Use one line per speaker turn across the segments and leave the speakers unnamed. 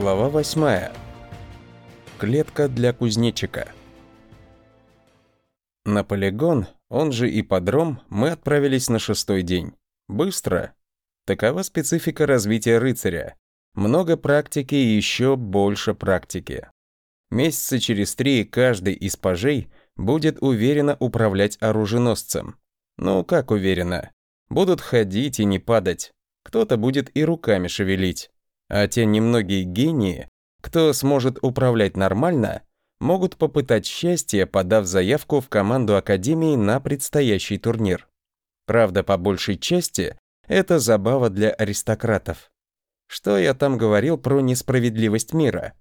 Глава 8. Клетка для кузнечика. На полигон, он же ипподром, мы отправились на шестой день. Быстро. Такова специфика развития рыцаря. Много практики и еще больше практики. Месяца через три каждый из пажей будет уверенно управлять оруженосцем. Ну, как уверенно? Будут ходить и не падать. Кто-то будет и руками шевелить. А те немногие гении, кто сможет управлять нормально, могут попытать счастье, подав заявку в команду Академии на предстоящий турнир. Правда, по большей части, это забава для аристократов. Что я там говорил про несправедливость мира?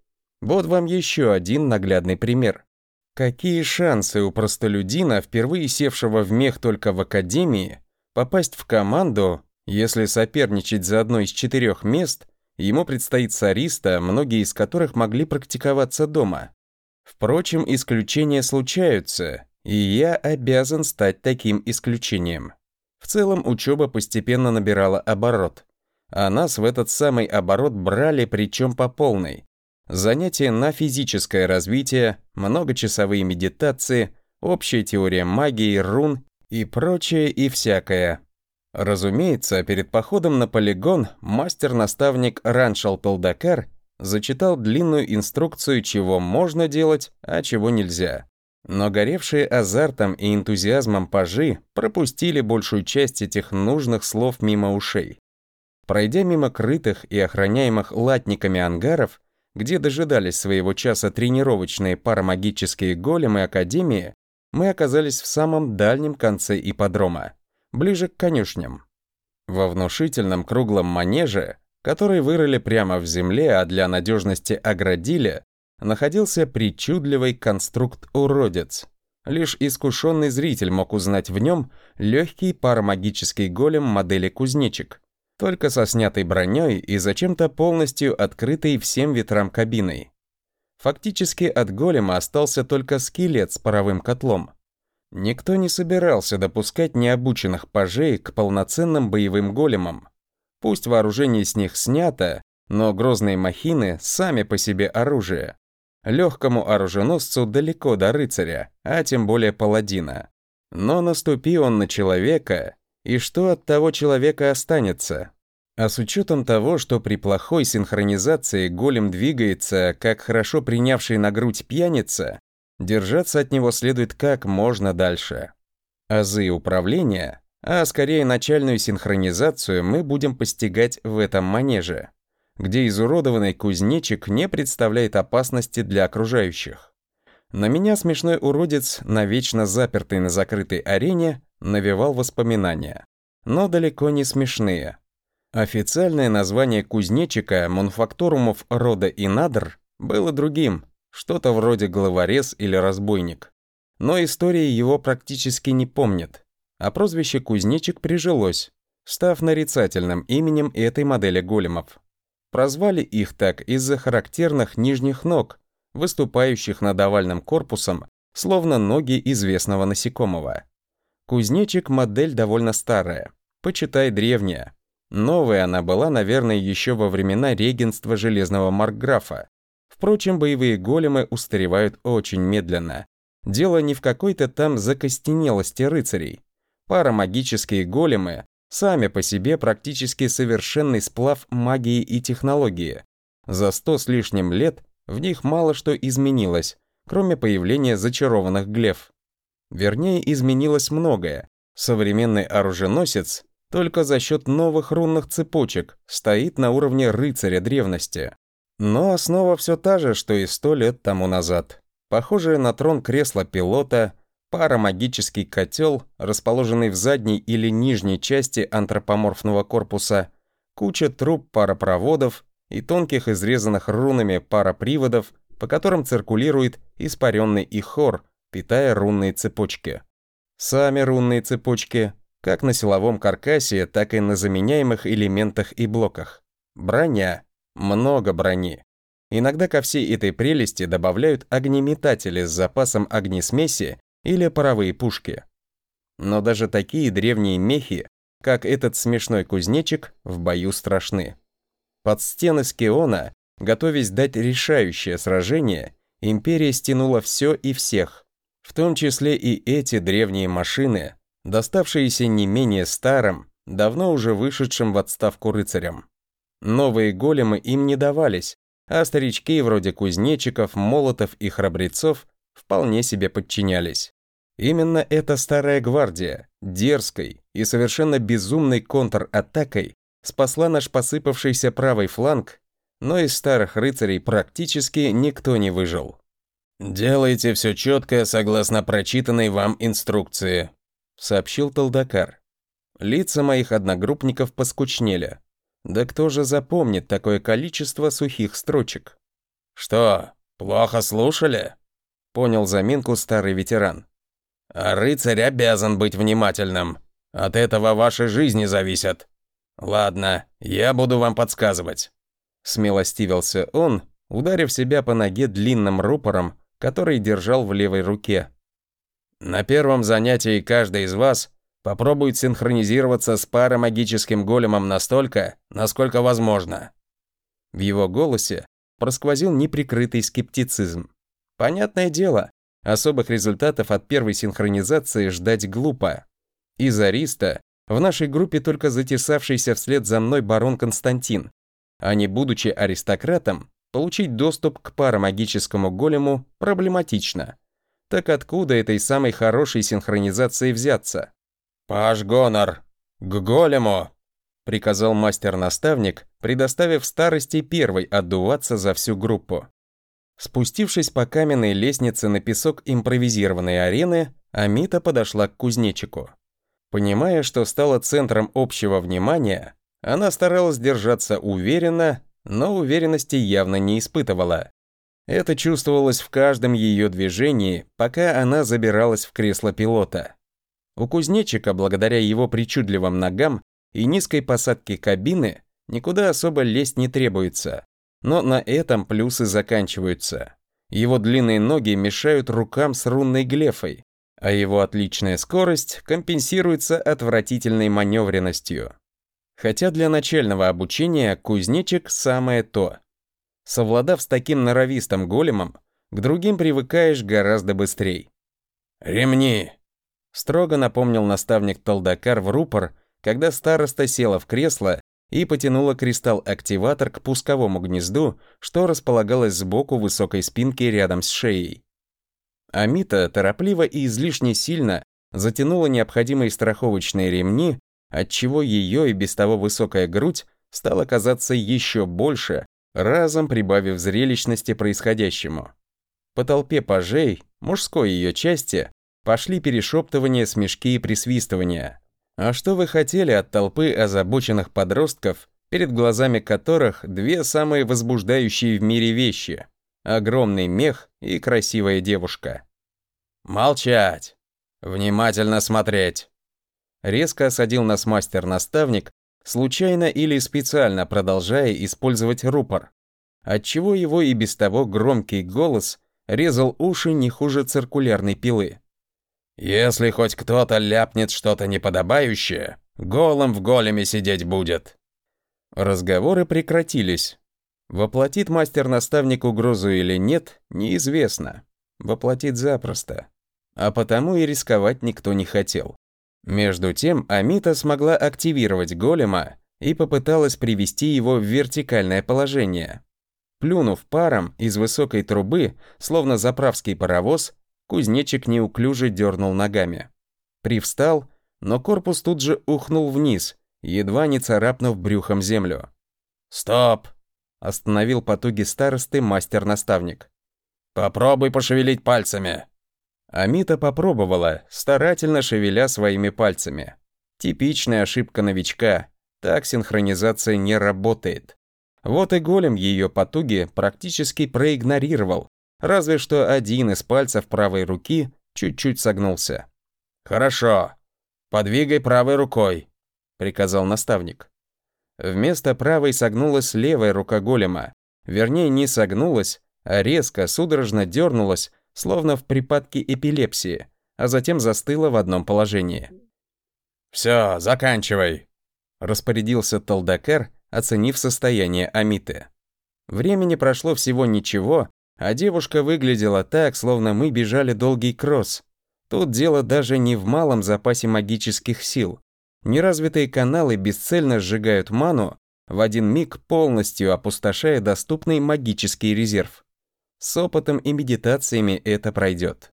Вот вам еще один наглядный пример. Какие шансы у простолюдина, впервые севшего в мех только в академии, попасть в команду, если соперничать за одно из четырех мест, ему предстоит сариста, многие из которых могли практиковаться дома. Впрочем, исключения случаются, и я обязан стать таким исключением. В целом учеба постепенно набирала оборот, а нас в этот самый оборот брали причем по полной. Занятия на физическое развитие, многочасовые медитации, общая теория магии, рун и прочее и всякое. Разумеется, перед походом на полигон мастер-наставник Раншал Пелдакар зачитал длинную инструкцию, чего можно делать, а чего нельзя. Но горевшие азартом и энтузиазмом пажи пропустили большую часть этих нужных слов мимо ушей. Пройдя мимо крытых и охраняемых латниками ангаров, где дожидались своего часа тренировочные парамагические големы Академии, мы оказались в самом дальнем конце ипподрома, ближе к конюшням. Во внушительном круглом манеже, который вырыли прямо в земле, а для надежности оградили, находился причудливый конструкт-уродец. Лишь искушенный зритель мог узнать в нем легкий парамагический голем модели кузнечик, только со снятой броней и зачем-то полностью открытой всем ветрам кабиной. Фактически от голема остался только скелет с паровым котлом. Никто не собирался допускать необученных пажей к полноценным боевым големам. Пусть вооружение с них снято, но грозные махины сами по себе оружие. Легкому оруженосцу далеко до рыцаря, а тем более паладина. Но наступи он на человека, и что от того человека останется? А с учетом того, что при плохой синхронизации голем двигается, как хорошо принявший на грудь пьяница, держаться от него следует как можно дальше. Азы управления, а скорее начальную синхронизацию мы будем постигать в этом манеже, где изуродованный кузнечик не представляет опасности для окружающих. На меня смешной уродец, навечно запертый на закрытой арене, навевал воспоминания. Но далеко не смешные. Официальное название кузнечика мануфактурумов рода Инадр было другим, что-то вроде главорез или разбойник. Но история его практически не помнит, а прозвище кузнечик прижилось, став нарицательным именем этой модели големов. Прозвали их так из-за характерных нижних ног, выступающих над овальным корпусом, словно ноги известного насекомого. Кузнечик модель довольно старая, почитай древняя, Новая она была, наверное, еще во времена регенства Железного Маркграфа. Впрочем, боевые големы устаревают очень медленно. Дело не в какой-то там закостенелости рыцарей. Парамагические големы сами по себе практически совершенный сплав магии и технологии. За сто с лишним лет в них мало что изменилось, кроме появления зачарованных глеф. Вернее, изменилось многое. Современный оруженосец только за счет новых рунных цепочек, стоит на уровне рыцаря древности. Но основа все та же, что и сто лет тому назад. Похожее на трон кресла пилота, парамагический котел, расположенный в задней или нижней части антропоморфного корпуса, куча труб паропроводов и тонких изрезанных рунами параприводов, по которым циркулирует испаренный ихор, питая рунные цепочки. Сами рунные цепочки как на силовом каркасе, так и на заменяемых элементах и блоках. Броня. Много брони. Иногда ко всей этой прелести добавляют огнеметатели с запасом огнесмеси или паровые пушки. Но даже такие древние мехи, как этот смешной кузнечик, в бою страшны. Под стены Скиона готовясь дать решающее сражение, империя стянула все и всех, в том числе и эти древние машины, доставшиеся не менее старым, давно уже вышедшим в отставку рыцарям. Новые големы им не давались, а старички вроде кузнечиков, молотов и храбрецов вполне себе подчинялись. Именно эта старая гвардия, дерзкой и совершенно безумной контратакой спасла наш посыпавшийся правый фланг, но из старых рыцарей практически никто не выжил. «Делайте все четко согласно прочитанной вам инструкции», сообщил Талдакар. Лица моих одногруппников поскучнели. Да кто же запомнит такое количество сухих строчек? «Что, плохо слушали?» Понял заминку старый ветеран. А рыцарь обязан быть внимательным. От этого ваши жизни зависят. Ладно, я буду вам подсказывать. Смилостивился он, ударив себя по ноге длинным рупором, который держал в левой руке. На первом занятии каждый из вас попробует синхронизироваться с парамагическим големом настолько, насколько возможно. В его голосе просквозил неприкрытый скептицизм. Понятное дело, Особых результатов от первой синхронизации ждать глупо. Из Ариста в нашей группе только затесавшийся вслед за мной барон Константин, а не будучи аристократом, получить доступ к парамагическому голему проблематично. Так откуда этой самой хорошей синхронизации взяться? «Паш Гонор, к голему!» — приказал мастер-наставник, предоставив старости первой отдуваться за всю группу. Спустившись по каменной лестнице на песок импровизированной арены, Амита подошла к кузнечику. Понимая, что стала центром общего внимания, она старалась держаться уверенно, но уверенности явно не испытывала. Это чувствовалось в каждом ее движении, пока она забиралась в кресло пилота. У кузнечика, благодаря его причудливым ногам и низкой посадке кабины, никуда особо лезть не требуется. Но на этом плюсы заканчиваются. Его длинные ноги мешают рукам с рунной глефой, а его отличная скорость компенсируется отвратительной маневренностью. Хотя для начального обучения кузнечик самое то. Совладав с таким норовистым големом, к другим привыкаешь гораздо быстрее. «Ремни!» — строго напомнил наставник Талдакар в рупор, когда староста села в кресло и потянула кристалл-активатор к пусковому гнезду, что располагалось сбоку высокой спинки рядом с шеей. Амита торопливо и излишне сильно затянула необходимые страховочные ремни, отчего ее и без того высокая грудь стала казаться еще больше, разом прибавив зрелищности происходящему. По толпе пажей, мужской ее части, пошли перешептывания, смешки и присвистывания. А что вы хотели от толпы озабоченных подростков, перед глазами которых две самые возбуждающие в мире вещи — огромный мех и красивая девушка? «Молчать! Внимательно смотреть!» Резко осадил нас мастер-наставник, случайно или специально продолжая использовать рупор, отчего его и без того громкий голос резал уши не хуже циркулярной пилы. Если хоть кто-то ляпнет что-то неподобающее, голым в големе сидеть будет. Разговоры прекратились. Воплотит мастер-наставник угрозу или нет, неизвестно. Воплотит запросто. А потому и рисковать никто не хотел. Между тем Амита смогла активировать голема и попыталась привести его в вертикальное положение. Плюнув паром из высокой трубы, словно заправский паровоз, Кузнечик неуклюже дернул ногами. Привстал, но корпус тут же ухнул вниз, едва не царапнув брюхом землю. «Стоп!» — остановил потуги старосты мастер-наставник. «Попробуй пошевелить пальцами!» Амита попробовала, старательно шевеля своими пальцами. Типичная ошибка новичка. Так синхронизация не работает. Вот и голем ее потуги практически проигнорировал, разве что один из пальцев правой руки чуть-чуть согнулся. «Хорошо, подвигай правой рукой», — приказал наставник. Вместо правой согнулась левая рука голема, вернее, не согнулась, а резко, судорожно дернулась, словно в припадке эпилепсии, а затем застыла в одном положении. «Все, заканчивай», — распорядился Талдакар, оценив состояние Амиты. Времени прошло всего ничего, а девушка выглядела так, словно мы бежали долгий кросс. Тут дело даже не в малом запасе магических сил. Неразвитые каналы бесцельно сжигают ману, в один миг полностью опустошая доступный магический резерв. С опытом и медитациями это пройдет.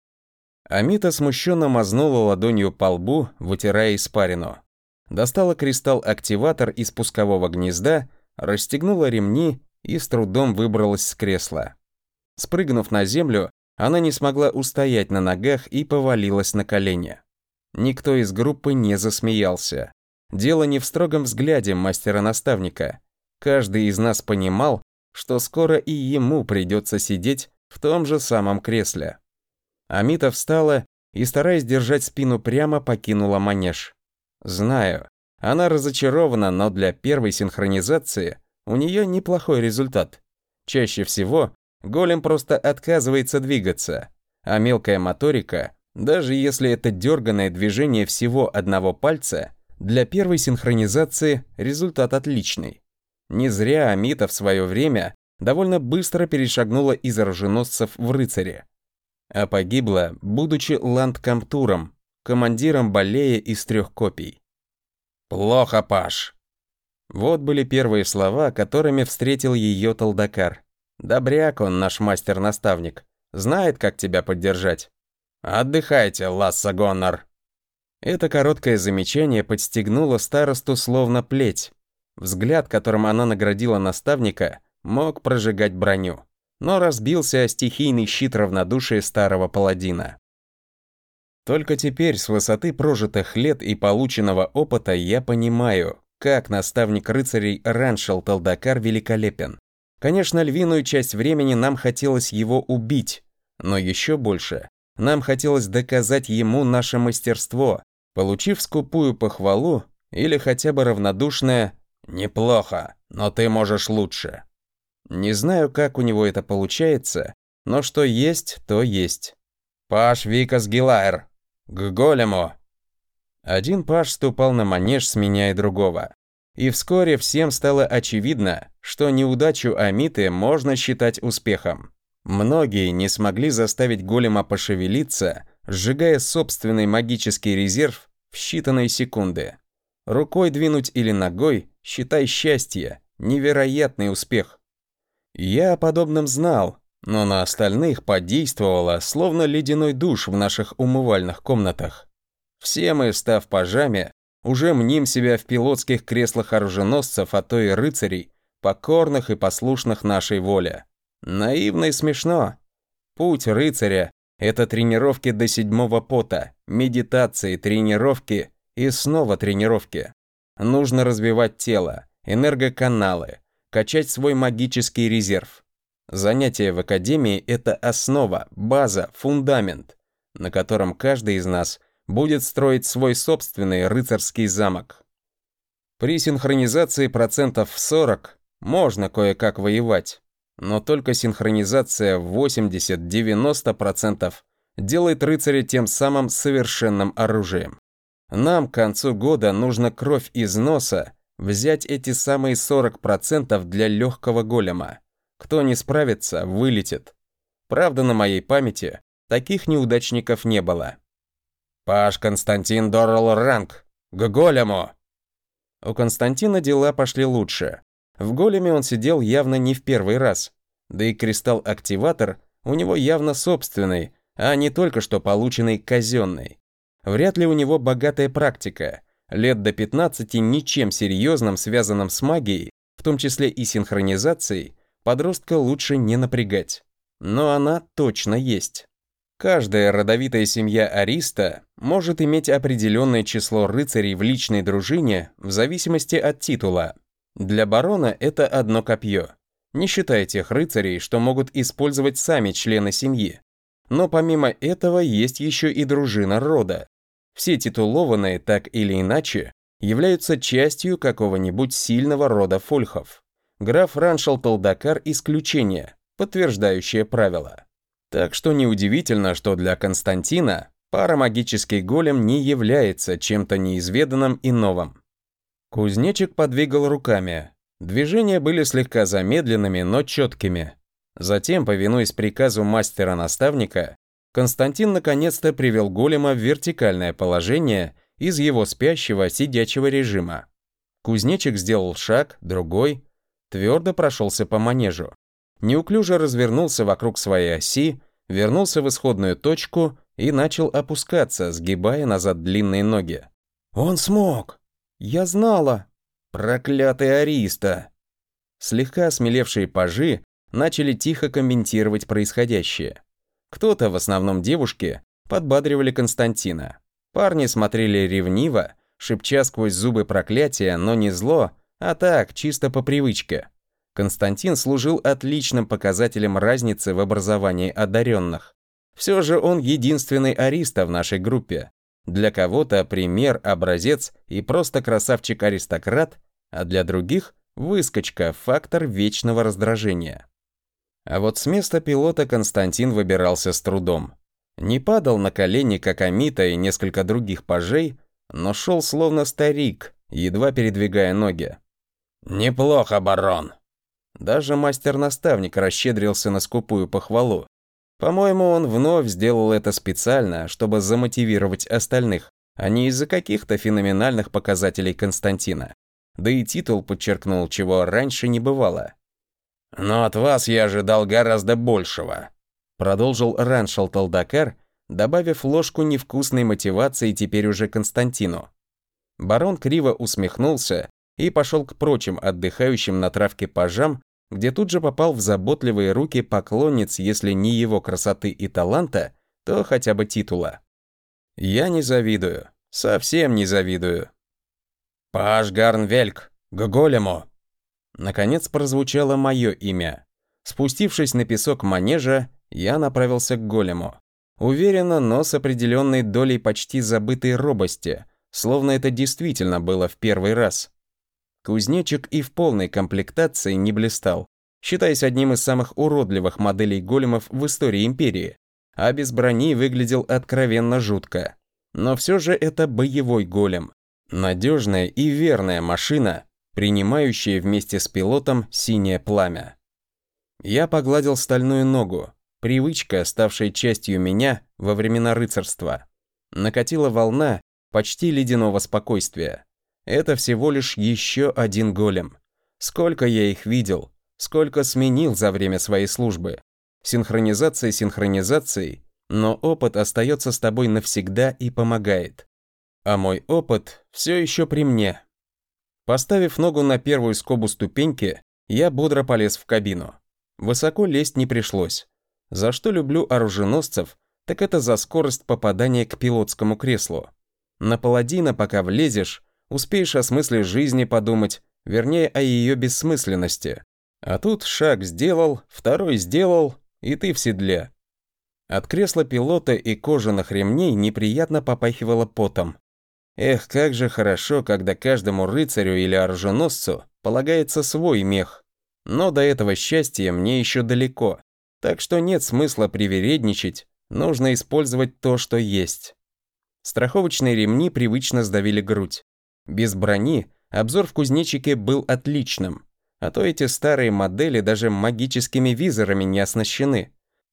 Амита смущенно мазнула ладонью по лбу, вытирая испарину. Достала кристалл-активатор из пускового гнезда, расстегнула ремни и с трудом выбралась с кресла. Спрыгнув на землю, она не смогла устоять на ногах и повалилась на колени. Никто из группы не засмеялся. Дело не в строгом взгляде мастера-наставника. Каждый из нас понимал, что скоро и ему придется сидеть в том же самом кресле. Амита встала и, стараясь держать спину прямо, покинула манеж. Знаю, она разочарована, но для первой синхронизации у нее неплохой результат. Чаще всего голем просто отказывается двигаться, а мелкая моторика, даже если это дерганное движение всего одного пальца, для первой синхронизации результат отличный. Не зря Амита в свое время довольно быстро перешагнула из оруженосцев в рыцаре. А погибла, будучи ландкамтуром, командиром балея из трех копий. «Плохо, Паш», вот были первые слова, которыми встретил ее Талдакар. «Добряк он, наш мастер-наставник. Знает, как тебя поддержать. Отдыхайте, Ласса Гоннор». Это короткое замечание подстегнуло старосту словно плеть. Взгляд, которым она наградила наставника, мог прожигать броню, но разбился о стихийный щит равнодушия старого паладина. Только теперь, с высоты прожитых лет и полученного опыта, я понимаю, как наставник рыцарей Раншел Талдакар великолепен. Конечно, львиную часть времени нам хотелось его убить, но еще больше нам хотелось доказать ему наше мастерство, получив скупую похвалу или хотя бы равнодушное «неплохо, но ты можешь лучше». Не знаю, как у него это получается, но что есть, то есть. «Паш Викас Гилайр! К голему!» Один паж ступал на манеж, сменяя другого. И вскоре всем стало очевидно, что неудачу Амиты можно считать успехом. Многие не смогли заставить голема пошевелиться, сжигая собственный магический резерв в считанные секунды. Рукой двинуть или ногой, считай счастье, невероятный успех. Я о подобном знал, но на остальных подействовало, словно ледяной душ в наших умывальных комнатах. Все мы, став пажами, уже мним себя в пилотских креслах оруженосцев, а то и рыцарей, покорных и послушных нашей воле. Наивно и смешно. Путь рыцаря – это тренировки до седьмого пота, медитации, тренировки и снова тренировки. Нужно развивать тело, энергоканалы, качать свой магический резерв. Занятия в академии – это основа, база, фундамент, на котором каждый из нас будет строить свой собственный рыцарский замок. При синхронизации процентов в 40 можно кое-как воевать, но только синхронизация в 80-90% делает рыцаря тем самым совершенным оружием. Нам к концу года нужно кровь из носа взять эти самые 40% для легкого голема. Кто не справится, вылетит. Правда, на моей памяти таких неудачников не было. «Паш Константин Доррел Ранг! К голему!» У Константина дела пошли лучше. В големе он сидел явно не в первый раз. Да и кристалл-активатор у него явно собственный, а не только что полученный казенный. Вряд ли у него богатая практика. Лет до 15 ничем серьезным, связанным с магией, в том числе и синхронизацией, подростка лучше не напрягать. Но она точно есть. Каждая родовитая семья Ариста может иметь определенное число рыцарей в личной дружине в зависимости от титула. Для барона это одно копье, не считая тех рыцарей, что могут использовать сами члены семьи. Но помимо этого есть еще и дружина рода. Все титулованные так или иначе являются частью какого-нибудь сильного рода фольхов. Граф Раншал Талдакар – исключение, подтверждающее правило. Так что неудивительно, что для Константина парамагический голем не является чем-то неизведанным и новым. Кузнечик подвигал руками. Движения были слегка замедленными, но четкими. Затем, повинуясь приказу мастера-наставника, Константин наконец-то привел голема в вертикальное положение из его спящего сидячего режима. Кузнечик сделал шаг, другой, твердо прошелся по манежу. Неуклюже развернулся вокруг своей оси, вернулся в исходную точку и начал опускаться, сгибая назад длинные ноги. «Он смог!» «Я знала!» «Проклятый Ариста!» Слегка осмелевшие пажи начали тихо комментировать происходящее. Кто-то, в основном девушки, подбадривали Константина. Парни смотрели ревниво, шепча сквозь зубы проклятия, но не зло, а так, чисто по привычке. Константин служил отличным показателем разницы в образовании одаренных. Все же он единственный ариста в нашей группе. Для кого-то пример, образец и просто красавчик-аристократ, а для других – выскочка, фактор вечного раздражения. А вот с места пилота Константин выбирался с трудом. Не падал на колени, как Амита и несколько других пажей, но шел словно старик, едва передвигая ноги. «Неплохо, барон!» Даже мастер-наставник расщедрился на скупую похвалу. По-моему, он вновь сделал это специально, чтобы замотивировать остальных, а не из-за каких-то феноменальных показателей Константина. Да и титул подчеркнул, чего раньше не бывало. «Но от вас я ожидал гораздо большего», продолжил Раншал Талдакар, добавив ложку невкусной мотивации теперь уже Константину. Барон криво усмехнулся и пошел к прочим отдыхающим на травке пажам, где тут же попал в заботливые руки поклонниц, если не его красоты и таланта, то хотя бы титула. Я не завидую, совсем не завидую. «Паш Гарнвельк, к голему!» Наконец прозвучало мое имя. Спустившись на песок манежа, я направился к голему. Уверенно, но с определенной долей почти забытой робости, словно это действительно было в первый раз. Кузнечик и в полной комплектации не блистал, считаясь одним из самых уродливых моделей големов в истории Империи, а без брони выглядел откровенно жутко. Но все же это боевой голем. Надежная и верная машина, принимающая вместе с пилотом синее пламя. Я погладил стальную ногу, привычка, ставшая частью меня во времена рыцарства. Накатила волна почти ледяного спокойствия. Это всего лишь еще один голем. Сколько я их видел, сколько сменил за время своей службы. Синхронизация синхронизацией, но опыт остается с тобой навсегда и помогает. А мой опыт все еще при мне. Поставив ногу на первую скобу ступеньки, я бодро полез в кабину. Высоко лезть не пришлось. За что люблю оруженосцев, так это за скорость попадания к пилотскому креслу. На паладина, пока влезешь, успеешь о смысле жизни подумать, вернее, о ее бессмысленности. А тут шаг сделал, второй сделал, и ты в седле. От кресла пилота и кожаных ремней неприятно попахивало потом. Эх, как же хорошо, когда каждому рыцарю или оруженосцу полагается свой мех. Но до этого счастья мне еще далеко, так что нет смысла привередничать, нужно использовать то, что есть. Страховочные ремни привычно сдавили грудь. Без брони обзор в кузнечике был отличным, а то эти старые модели даже магическими визорами не оснащены.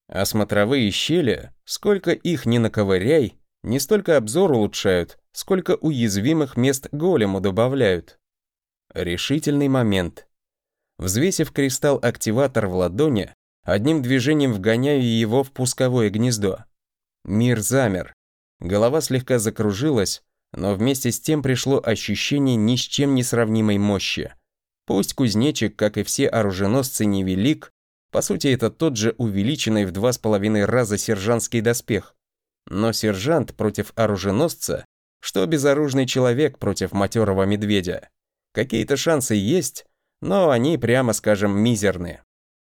А смотровые щели, сколько их ни наковыряй, не столько обзор улучшают, сколько уязвимых мест голему добавляют. Решительный момент. Взвесив кристалл-активатор в ладони, одним движением вгоняю его в пусковое гнездо. Мир замер. Голова слегка закружилась, но вместе с тем пришло ощущение ни с чем не сравнимой мощи. Пусть кузнечик, как и все оруженосцы, невелик, по сути это тот же увеличенный в два с половиной раза сержантский доспех. Но сержант против оруженосца, что безоружный человек против матерого медведя. Какие-то шансы есть, но они, прямо скажем, мизерные.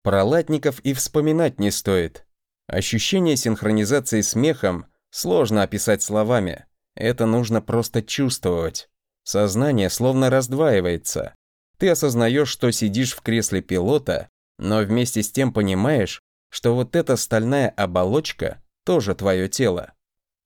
Про латников и вспоминать не стоит. Ощущение синхронизации с мехом сложно описать словами. Это нужно просто чувствовать. Сознание словно раздваивается. Ты осознаешь, что сидишь в кресле пилота, но вместе с тем понимаешь, что вот эта стальная оболочка тоже твое тело.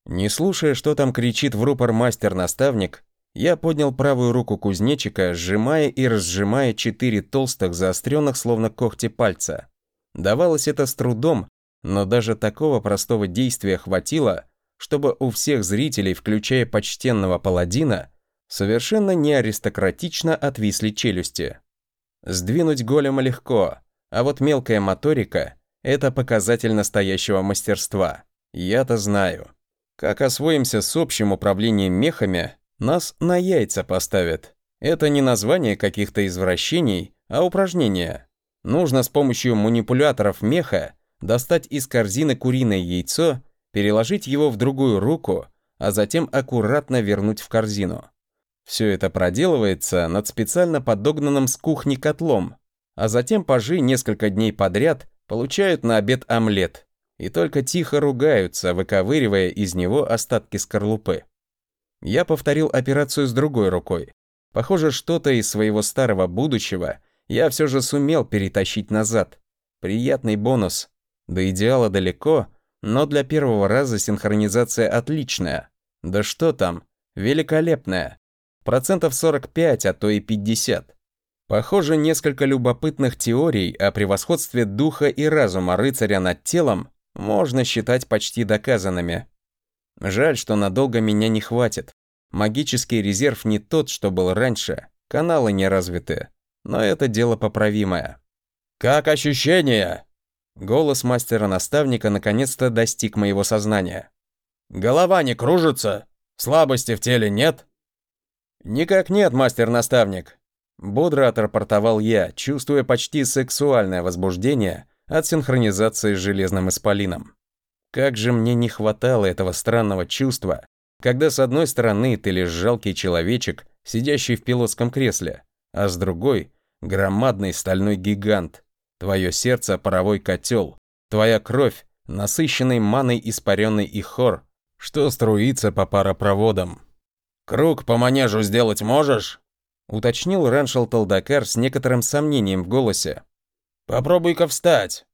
Не слушая, что там кричит в рупор мастер-наставник, Я поднял правую руку кузнечика, сжимая и разжимая четыре толстых, заостренных, словно когти пальца. Давалось это с трудом, но даже такого простого действия хватило, чтобы у всех зрителей, включая почтенного паладина, совершенно не аристократично отвисли челюсти. Сдвинуть голема легко, а вот мелкая моторика – это показатель настоящего мастерства. Я-то знаю. Как освоимся с общим управлением мехами, нас на яйца поставят. Это не название каких-то извращений, а упражнение. Нужно с помощью манипуляторов меха достать из корзины куриное яйцо, переложить его в другую руку, а затем аккуратно вернуть в корзину. Все это проделывается над специально подогнанным с кухни котлом, а затем пажи несколько дней подряд получают на обед омлет и только тихо ругаются, выковыривая из него остатки скорлупы. Я повторил операцию с другой рукой. Похоже, что-то из своего старого будущего я все же сумел перетащить назад. Приятный бонус. До идеала далеко, но для первого раза синхронизация отличная. Да что там, великолепная. Процентов 45, а то и 50. Похоже, несколько любопытных теорий о превосходстве духа и разума рыцаря над телом можно считать почти доказанными. Жаль, что надолго меня не хватит. Магический резерв не тот, что был раньше, каналы не развиты. Но это дело поправимое. «Как ощущения?» Голос мастера-наставника наконец-то достиг моего сознания. «Голова не кружится? Слабости в теле нет?» «Никак нет, мастер-наставник», — бодро отрапортовал я, чувствуя почти сексуальное возбуждение от синхронизации с железным исполином. Как же мне не хватало этого странного чувства, когда с одной стороны ты лишь жалкий человечек, сидящий в пилотском кресле, а с другой — громадный стальной гигант. Твое сердце — паровой котел, твоя кровь — насыщенный маной испаренный и хор, что струится по паропроводам. «Круг по манежу сделать можешь?» — уточнил Раншел Талдакар с некоторым сомнением в голосе. «Попробуй-ка встать!»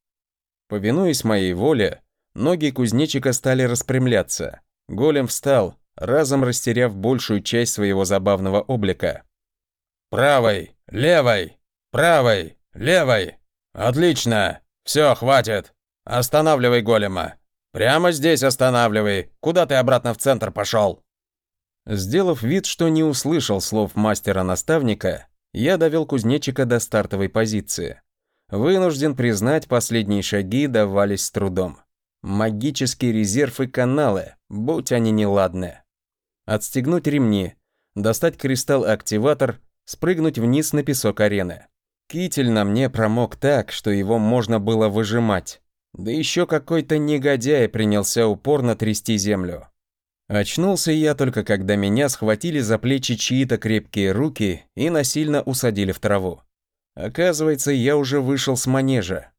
Повинуясь моей воле, ноги кузнечика стали распрямляться. Голем встал, разом растеряв большую часть своего забавного облика. «Правой, левой, правой, левой! Отлично! Все, хватит! Останавливай голема! Прямо здесь останавливай! Куда ты обратно в центр пошел?» Сделав вид, что не услышал слов мастера-наставника, я довел кузнечика до стартовой позиции. Вынужден признать, последние шаги давались с трудом. Магический резерв и каналы, будь они неладные. Отстегнуть ремни, достать кристалл-активатор, спрыгнуть вниз на песок арены. Китель на мне промок так, что его можно было выжимать. Да еще какой-то негодяй принялся упорно трясти землю. Очнулся я только когда меня схватили за плечи чьи-то крепкие руки и насильно усадили в траву. Оказывается, я уже вышел с манежа.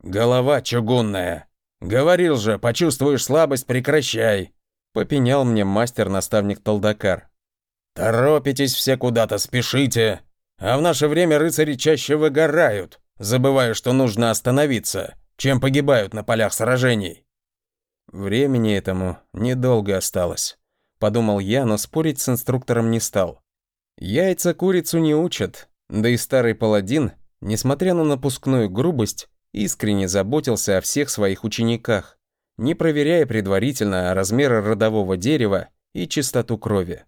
«Голова чугунная! Говорил же, почувствуешь слабость, прекращай!» Попенял мне мастер-наставник Толдакар. «Торопитесь все куда-то, спешите! А в наше время рыцари чаще выгорают, забывая, что нужно остановиться, чем погибают на полях сражений». Времени этому недолго осталось. Подумал я, но спорить с инструктором не стал. Яйца курицу не учат, да и старый паладин, несмотря на напускную грубость, искренне заботился о всех своих учениках, не проверяя предварительно размеры родового дерева и чистоту крови.